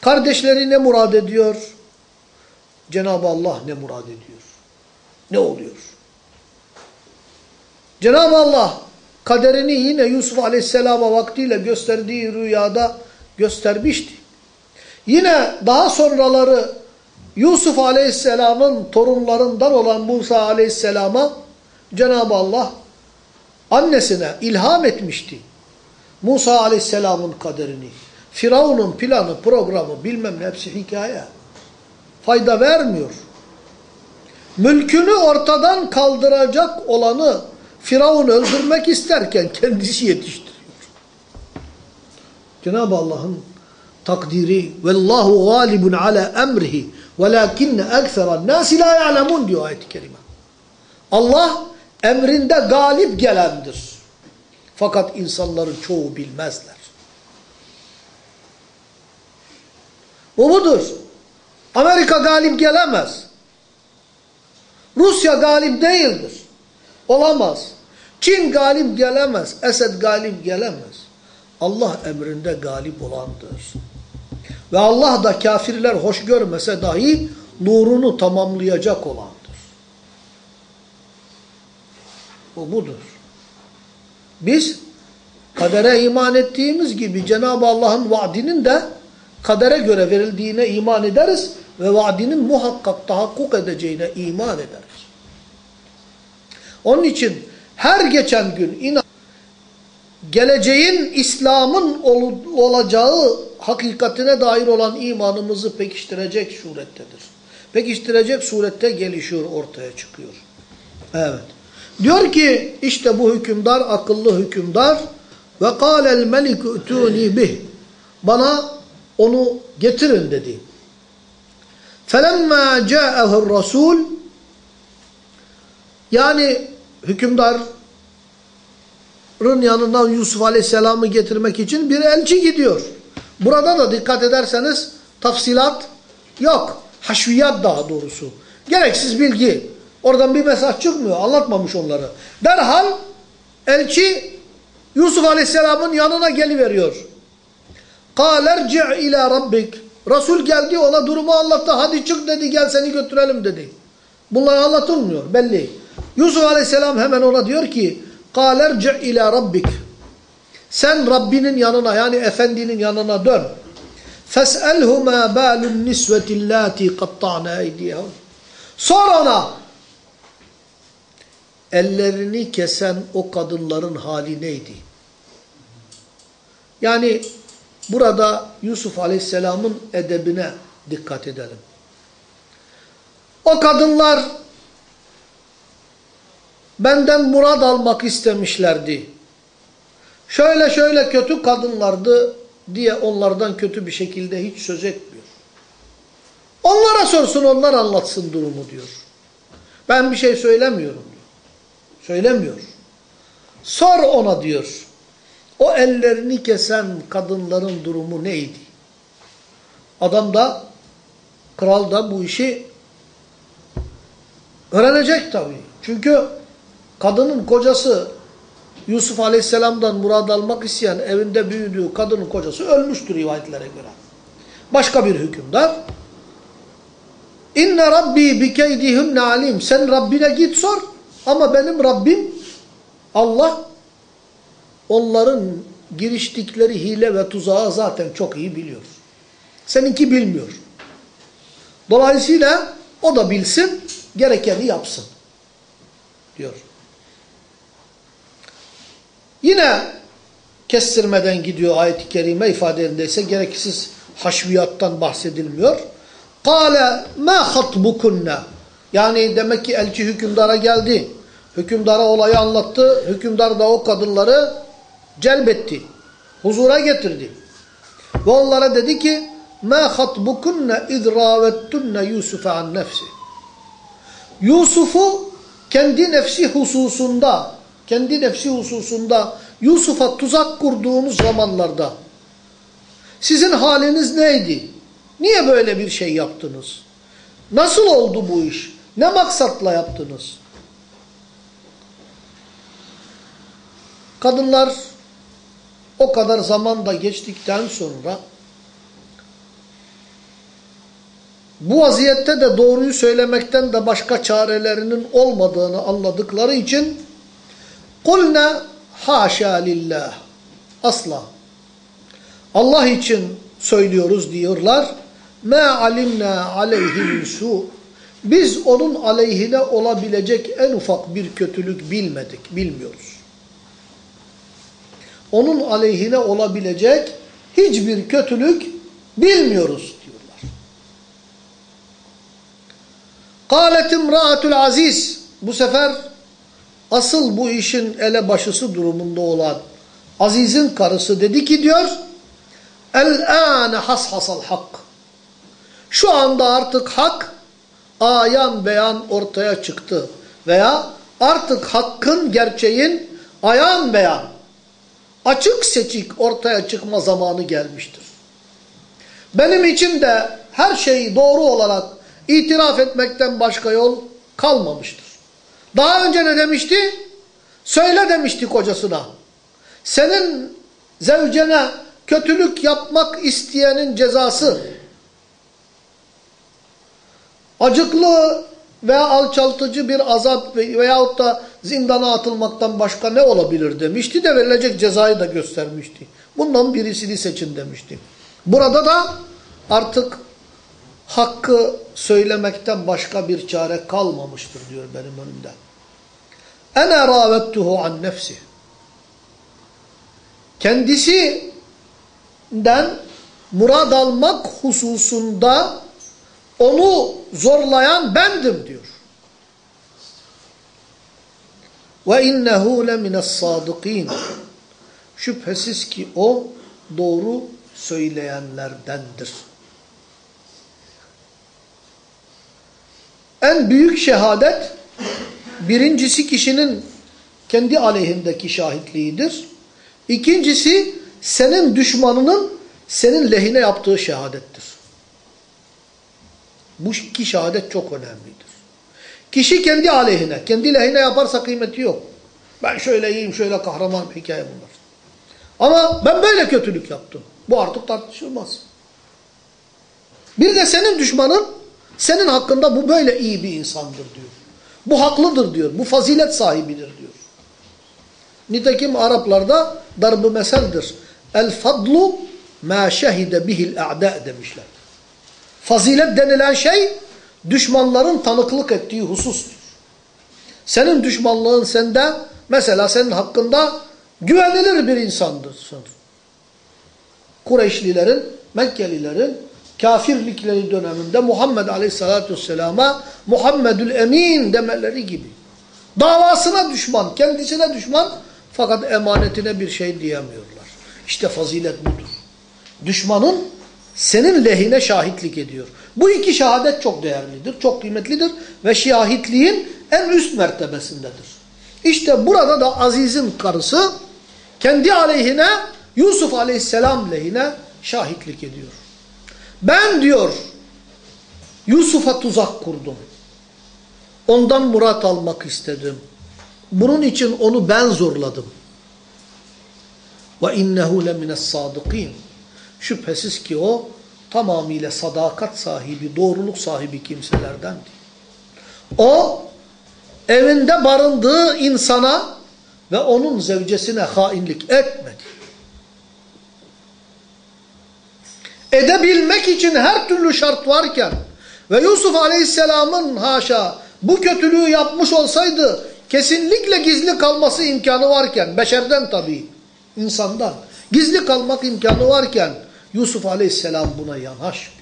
Kardeşleri ne murad ediyor? Cenab-ı Allah ne murad ediyor? Ne oluyor? Cenab-ı Allah kaderini yine Yusuf Aleyhisselam'a vaktiyle gösterdiği rüyada göstermişti. Yine daha sonraları Yusuf Aleyhisselam'ın torunlarından olan Musa Aleyhisselam'a Cenab-ı Allah annesine ilham etmişti. Musa Aleyhisselam'ın kaderini. Firavun'un planı, programı bilmem ne hepsi hikaye. Fayda vermiyor. Mülkünü ortadan kaldıracak olanı Firavun öldürmek isterken kendisi yetiştiriyor. Cenab-ı Allah'ın takdiri vellahu galibun ala emrihi velakinne ekseran nasi la ya'lemun diyor ayet-i kerime. Allah emrinde galip gelendir. Fakat insanların çoğu bilmezler. Bu budur. Amerika galip gelemez. Rusya galip değildir. Olamaz. Çin galip gelemez. Esed galip gelemez. Allah emrinde galip olandır. Ve Allah da kafirler hoş görmese dahi nurunu tamamlayacak olandır. Bu budur. Biz kadere iman ettiğimiz gibi Cenab-ı Allah'ın vaadinin de kadere göre verildiğine iman ederiz ve vaadinin muhakkak tahakkuk edeceğine iman ederiz. Onun için her geçen gün inan geleceğin İslam'ın ol olacağı hakikatine dair olan imanımızı pekiştirecek surettedir. Pekiştirecek surette gelişiyor, ortaya çıkıyor. Evet. Diyor ki işte bu hükümdar akıllı hükümdar ve kâlel melik ütûni bih. Bana onu getirin dedi. Felemmâ câehur rasûl yani hükümdarın yanından Yusuf Aleyhisselam'ı getirmek için bir elçi gidiyor. Burada da dikkat ederseniz tafsilat yok. Haşviyat daha doğrusu. Gereksiz bilgi Oradan bir mesaj çıkmıyor. Anlatmamış onları. Derhal elçi Yusuf Aleyhisselam'ın yanına geliveriyor. قَالَ ارْجِعْ اِلَى رَبِّكَ Resul geldi ona durumu anlattı. Hadi çık dedi gel seni götürelim dedi. Bunlar anlatılmıyor belli. Yusuf Aleyhisselam hemen ona diyor ki قَالَ ارْجِعْ اِلَى رَبِّكَ Sen Rabbinin yanına yani Efendinin yanına dön. فَاسْأَلْهُ مَا بَالُ النِّسْوَةِ اللّٰتِ قَطَّعْنَا اَيْدِيَهُمْ Sor ona ellerini kesen o kadınların hali neydi? Yani burada Yusuf Aleyhisselam'ın edebine dikkat edelim. O kadınlar benden murad almak istemişlerdi. Şöyle şöyle kötü kadınlardı diye onlardan kötü bir şekilde hiç söz etmiyor. Onlara sorsun onlar anlatsın durumu diyor. Ben bir şey söylemiyorum. Söylemiyor. Sor ona diyor. O ellerini kesen kadınların durumu neydi? Adam da, kral da bu işi öğrenecek tabii. Çünkü kadının kocası Yusuf Aleyhisselam'dan murad almak isteyen evinde büyüdüğü kadının kocası ölmüştür rivayetlere göre. Başka bir hükümdar. İnne Rabbi bi keydihunne alim. Sen Rabbine git sor. Ama benim Rabbim Allah onların giriştikleri hile ve tuzağı zaten çok iyi biliyor. Seninki bilmiyor. Dolayısıyla o da bilsin, gerekeni yapsın. Diyor. Yine kestirmeden gidiyor ayet-i kerime ifadesinde gereksiz haşviyattan bahsedilmiyor. Kale ma hatbukunna. Yani demek ki elçi hükümdara geldi. Hükümdara olayı anlattı. Hükümdar da o kadınları celbetti. Huzura getirdi. Ve onlara dedi ki ma hatbukunna iz ravettunna Yusuf'a an nefsi. Yusuf'u kendi nefsi hususunda kendi nefsi hususunda Yusuf'a tuzak kurduğunuz zamanlarda sizin haliniz neydi? Niye böyle bir şey yaptınız? Nasıl oldu bu iş? Ne maksatla yaptınız? Kadınlar o kadar zaman da geçtikten sonra bu vaziyette de doğruyu söylemekten de başka çarelerinin olmadığını anladıkları için kulna haşa lillah asla Allah için söylüyoruz diyorlar. Ma alimna aleyhi su. Biz onun aleyhine olabilecek en ufak bir kötülük bilmedik, bilmiyoruz onun aleyhine olabilecek hiçbir kötülük bilmiyoruz diyorlar. Kâlet imra'atul aziz. Bu sefer asıl bu işin elebaşısı durumunda olan Aziz'in karısı dedi ki diyor El-âne hashasal hak. Şu anda artık hak ayan beyan ortaya çıktı veya artık hakkın gerçeğin ayan beyan açık seçik ortaya çıkma zamanı gelmiştir. Benim için de her şeyi doğru olarak itiraf etmekten başka yol kalmamıştır. Daha önce ne demişti? Söyle demişti kocasına. Senin zevcene kötülük yapmak isteyenin cezası acıklı veya alçaltıcı bir azap veyahut da zindana atılmaktan başka ne olabilir demişti de verilecek cezayı da göstermişti. Bundan birisini seçin demişti. Burada da artık hakkı söylemekten başka bir çare kalmamıştır diyor benim önümde. Ene ravettuhu an nefsi. Kendisinden murad almak hususunda onu zorlayan bendim diyor. Ve innehu lemines sadıkîn. Şüphesiz ki o doğru söyleyenlerdendir. En büyük şehadet birincisi kişinin kendi aleyhindeki şahitliğidir. İkincisi senin düşmanının senin lehine yaptığı şehadettir. Bu iki şehadet çok önemlidir. Kişi kendi aleyhine, kendi lehine yaparsa kıymeti yok. Ben şöyle iyiyim, şöyle kahraman hikaye bunlar. Ama ben böyle kötülük yaptım. Bu artık tartışılmaz. Bir de senin düşmanın senin hakkında bu böyle iyi bir insandır diyor. Bu haklıdır diyor. Bu fazilet sahibidir diyor. Nitekim Araplarda darb-ı meseldir. El fadlu ma şehide bihil a'da demişler. Fazilet denilen şey düşmanların tanıklık ettiği husustur. Senin düşmanlığın sende mesela senin hakkında güvenilir bir insandır. Kureyşlilerin, Mekkelilerin kafirlikleri döneminde Muhammed Aleyhisselatü Vesselam'a Muhammedül Emin demeleri gibi. Davasına düşman, kendisine düşman fakat emanetine bir şey diyemiyorlar. İşte fazilet budur. Düşmanın senin lehine şahitlik ediyor. Bu iki şehadet çok değerlidir, çok kıymetlidir ve şahitliğin en üst mertebesindedir. İşte burada da Aziz'in karısı kendi aleyhine Yusuf aleyhisselam lehine şahitlik ediyor. Ben diyor Yusuf'a tuzak kurdum. Ondan murat almak istedim. Bunun için onu ben zorladım. Ve innehu lemines sadıkin. Şüphesiz ki o tamamıyla sadakat sahibi, doğruluk sahibi kimselerdendi. O evinde barındığı insana ve onun zevcesine hainlik etmedi. Edebilmek için her türlü şart varken ve Yusuf Aleyhisselam'ın haşa bu kötülüğü yapmış olsaydı kesinlikle gizli kalması imkanı varken, beşerden tabii, insandan, gizli kalmak imkanı varken Yusuf Aleyhisselam buna yanaşmıyor.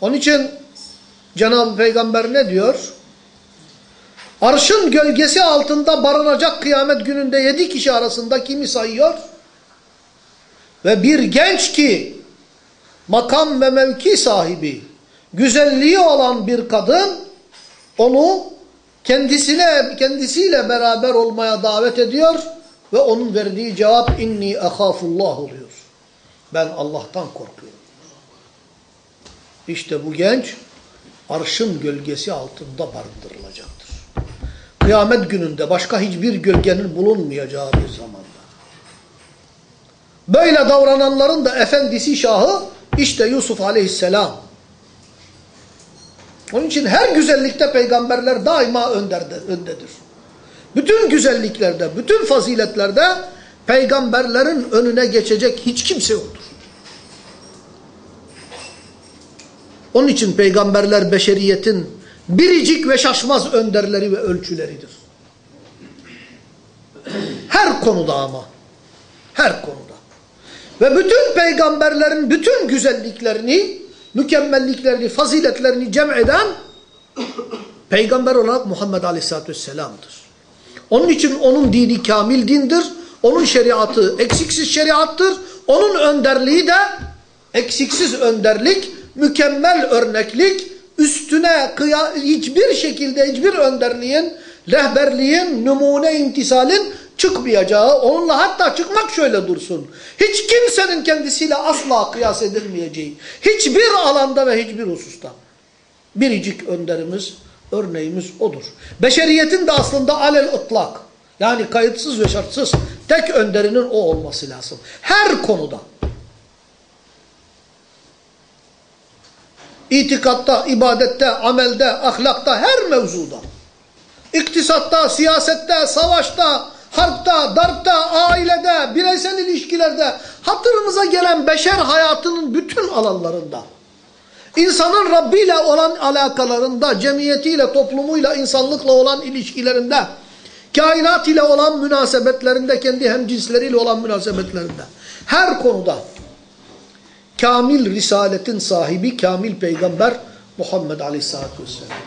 Onun için Cenab-ı Peygamber ne diyor? Arşın gölgesi altında barınacak kıyamet gününde yedi kişi arasında kimi sayıyor? Ve bir genç ki makam ve mevki sahibi, güzelliği olan bir kadın onu kendisine kendisiyle beraber olmaya davet ediyor ve onun verdiği cevap inni ahafullah oluyor. Ben Allah'tan korkuyorum. İşte bu genç arşın gölgesi altında barındırılacaktır. Kıyamet gününde başka hiçbir gölgenin bulunmayacağı bir zamanda. Böyle davrananların da efendisi şahı işte Yusuf aleyhisselam. Onun için her güzellikte peygamberler daima önderde, öndedir. Bütün güzelliklerde, bütün faziletlerde peygamberlerin önüne geçecek hiç kimse yoktur. Onun için peygamberler beşeriyetin biricik ve şaşmaz önderleri ve ölçüleridir. Her konuda ama. Her konuda. Ve bütün peygamberlerin bütün güzelliklerini, mükemmelliklerini, faziletlerini cem eden peygamber olarak Muhammed Aleyhisselatü Vesselam'dır. Onun için onun dini kamil dindir. Onun şeriatı eksiksiz şeriattır. Onun önderliği de eksiksiz önderlik, mükemmel örneklik, üstüne kıya, hiçbir şekilde hiçbir önderliğin, rehberliğin, numune imtisalin çıkmayacağı, onunla hatta çıkmak şöyle dursun. Hiç kimsenin kendisiyle asla kıyas edilmeyeceği, hiçbir alanda ve hiçbir hususta. Biricik önderimiz, örneğimiz odur. Beşeriyetin de aslında alel ıtlak, yani kayıtsız ve şartsız tek önderinin o olması lazım. Her konuda. İtikatta, ibadette, amelde, ahlakta, her mevzuda. İktisatta, siyasette, savaşta, harpta, darpta, ailede, bireysel ilişkilerde, hatırımıza gelen beşer hayatının bütün alanlarında, insanın Rabbi ile olan alakalarında, cemiyetiyle, toplumuyla, insanlıkla olan ilişkilerinde, kainat ile olan münasebetlerinde, kendi hemcinsleriyle olan münasebetlerinde, her konuda kamil risaletin sahibi, kamil peygamber Muhammed Aleyhisselatü Vesselam.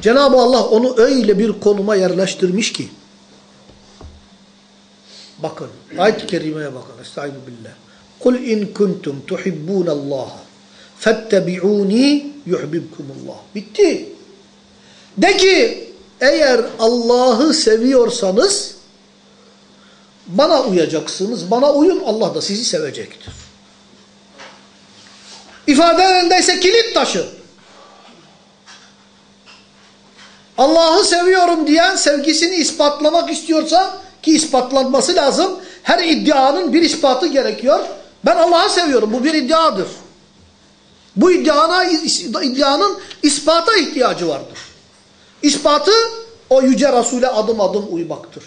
Cenab-ı Allah onu öyle bir konuma yerleştirmiş ki, Bakın ayet-i kerimeye bakın. Estaizu billah. Kul in kuntum tuhibbunallaha fettebi'uni yuhbibkumullah. Bitti. De ki eğer Allah'ı seviyorsanız bana uyacaksınız. Bana uyun Allah da sizi sevecektir. İfadelerindeyse kilit taşı. Allah'ı seviyorum diyen sevgisini ispatlamak istiyorsa ki ispatlanması lazım. Her iddianın bir ispatı gerekiyor. Ben Allah'ı seviyorum. Bu bir iddiadır. Bu iddiana, iddianın ispata ihtiyacı vardır. İspatı o yüce Resul'e adım adım uymaktır.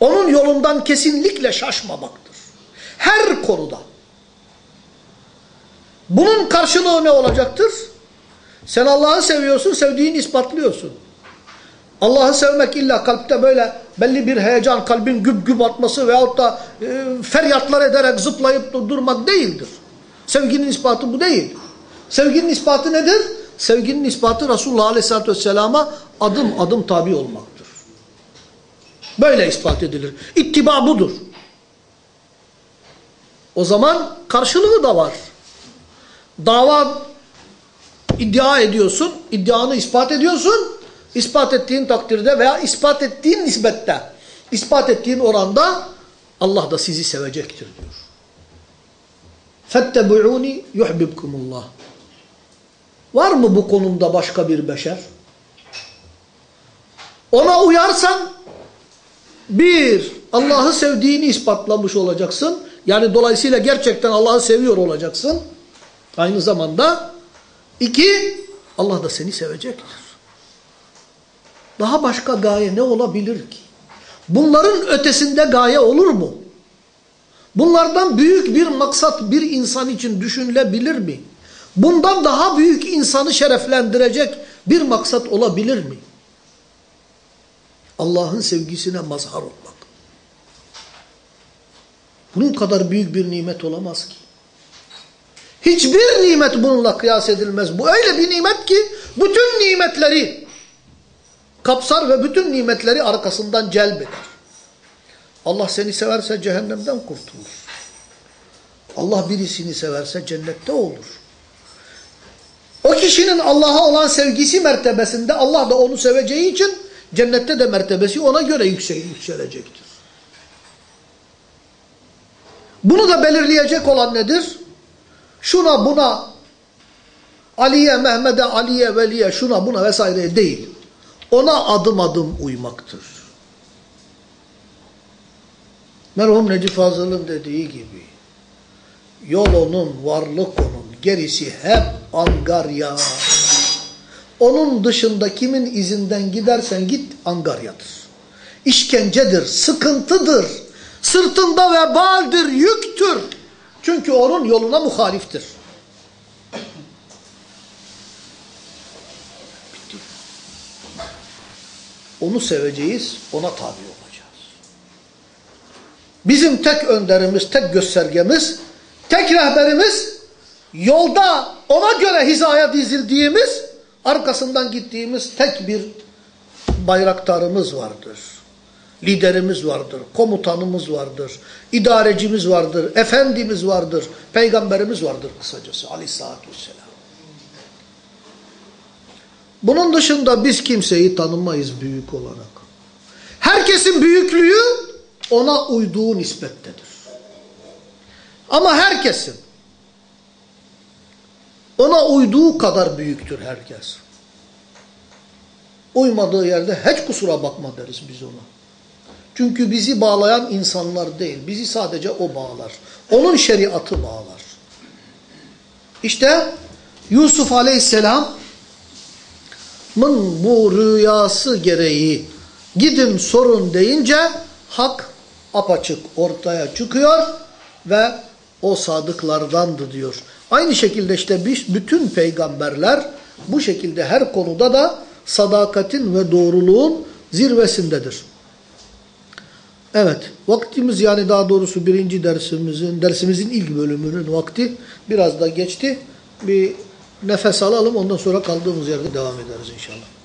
Onun yolundan kesinlikle şaşmamaktır. Her konuda. Bunun karşılığı ne olacaktır? Sen Allah'ı seviyorsun, sevdiğini ispatlıyorsun. Allah'ı sevmek illa kalpte böyle belli bir heyecan, kalbin güp güp atması veyahut da e, feryatlar ederek zıplayıp durmak değildir. Sevginin ispatı bu değil. Sevginin ispatı nedir? Sevginin ispatı Resulullah Aleyhisselatü Vesselam'a adım adım tabi olmaktır. Böyle ispat edilir. İttiba budur. O zaman karşılığı da var. Dava iddia ediyorsun, iddianı ispat ediyorsun. İspat ettiğin takdirde veya ispat ettiğin nisbette, ispat ettiğin oranda Allah da sizi sevecektir diyor. فَاتَّبُعُونِ يُحْبِبْكُمُ اللّٰهِ Var mı bu konumda başka bir beşer? Ona uyarsan bir, Allah'ı sevdiğini ispatlamış olacaksın. Yani dolayısıyla gerçekten Allah'ı seviyor olacaksın. Aynı zamanda iki, Allah da seni sevecektir. Daha başka gaye ne olabilir ki? Bunların ötesinde gaye olur mu? Bunlardan büyük bir maksat bir insan için düşünülebilir mi? Bundan daha büyük insanı şereflendirecek bir maksat olabilir mi? Allah'ın sevgisine mazhar olmak. Bunun kadar büyük bir nimet olamaz ki. Hiçbir nimet bununla kıyas edilmez. Bu öyle bir nimet ki bütün nimetleri kapsar ve bütün nimetleri arkasından celbeder. Allah seni severse cehennemden kurtulur. Allah birisini severse cennette olur. O kişinin Allah'a olan sevgisi mertebesinde Allah da onu seveceği için cennette de mertebesi ona göre yükselecektir. Bunu da belirleyecek olan nedir? şuna buna Ali'ye, Mehmet'e, Ali'ye, Veli'ye, şuna buna vesaire değil. Ona adım adım uymaktır. Merhum Necip Fazıl'ın dediği gibi yol onun, varlık onun, gerisi hep angarya. Onun dışında kimin izinden gidersen git angaryadır. İşkencedir, sıkıntıdır, sırtında vebaldir, yüktür. Çünkü onun yoluna muhaliftir. Onu seveceğiz, ona tabi olacağız. Bizim tek önderimiz, tek göstergemiz, tek rehberimiz, yolda ona göre hizaya dizildiğimiz, arkasından gittiğimiz tek bir bayraktarımız vardır. Liderimiz vardır, komutanımız vardır, idarecimiz vardır, efendimiz vardır, peygamberimiz vardır kısacası aleyhissalatü vesselam. Bunun dışında biz kimseyi tanımayız büyük olarak. Herkesin büyüklüğü ona uyduğu nispettedir. Ama herkesin ona uyduğu kadar büyüktür herkes. Uymadığı yerde hiç kusura bakma deriz biz ona. Çünkü bizi bağlayan insanlar değil. Bizi sadece o bağlar. Onun şeriatı bağlar. İşte Yusuf Aleyhisselam'ın bu rüyası gereği gidin sorun deyince hak apaçık ortaya çıkıyor ve o sadıklardandı diyor. Aynı şekilde işte bütün peygamberler bu şekilde her konuda da sadakatin ve doğruluğun zirvesindedir. Evet, vaktimiz yani daha doğrusu birinci dersimizin, dersimizin ilk bölümünün vakti biraz da geçti. Bir nefes alalım ondan sonra kaldığımız yerde devam ederiz inşallah.